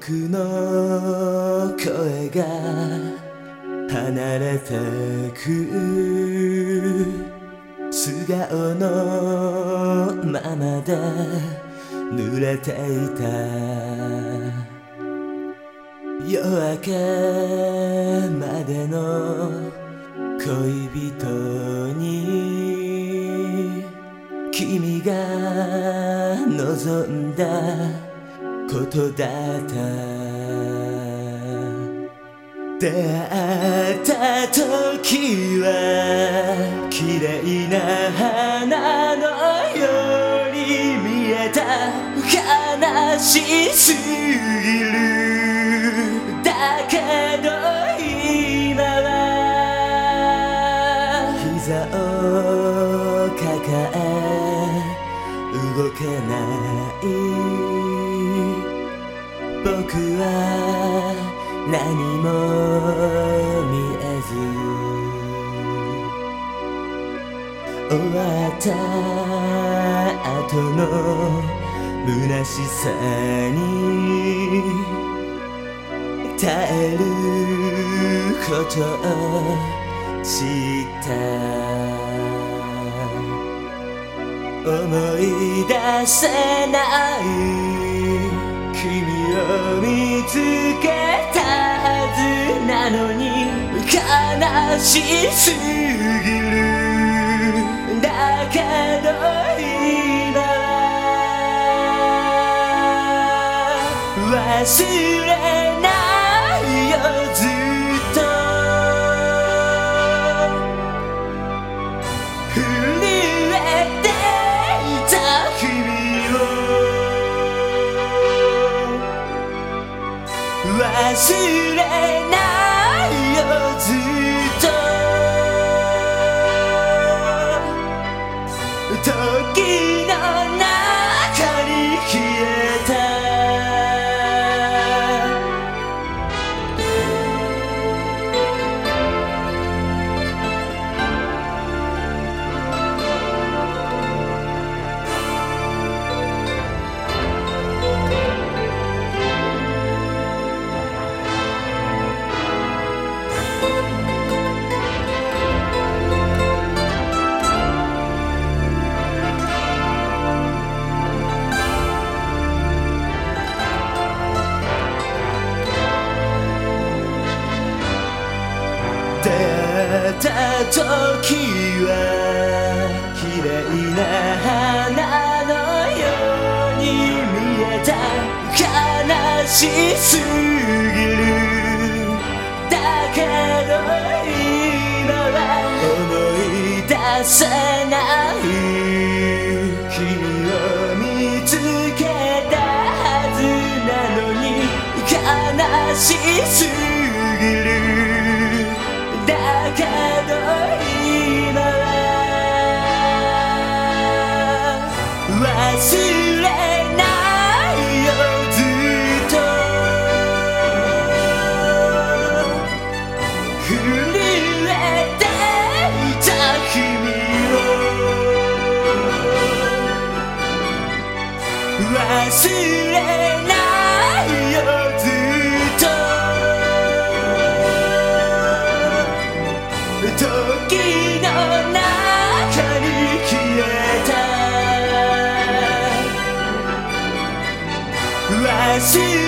僕の声が離れてく素顔のままで濡れていた夜明けまでの恋人に君が望んだことだった。出会った時は綺麗な花のように見えた。悲しすぎる。だけど今は膝を抱え動けない僕は何も見えず終わった後の虚しさに耐えることを知った思い出せない君を見つけたはずなのに悲しすぎる。だけど今忘れないよずっと。忘れないよずっと。時の出た時は綺麗な花のように見えた悲しすぎる。だけど今は思い出せない君を見つけたはずなのに悲しすぎる。けど今は忘れないよずっと震えていた君を忘れない see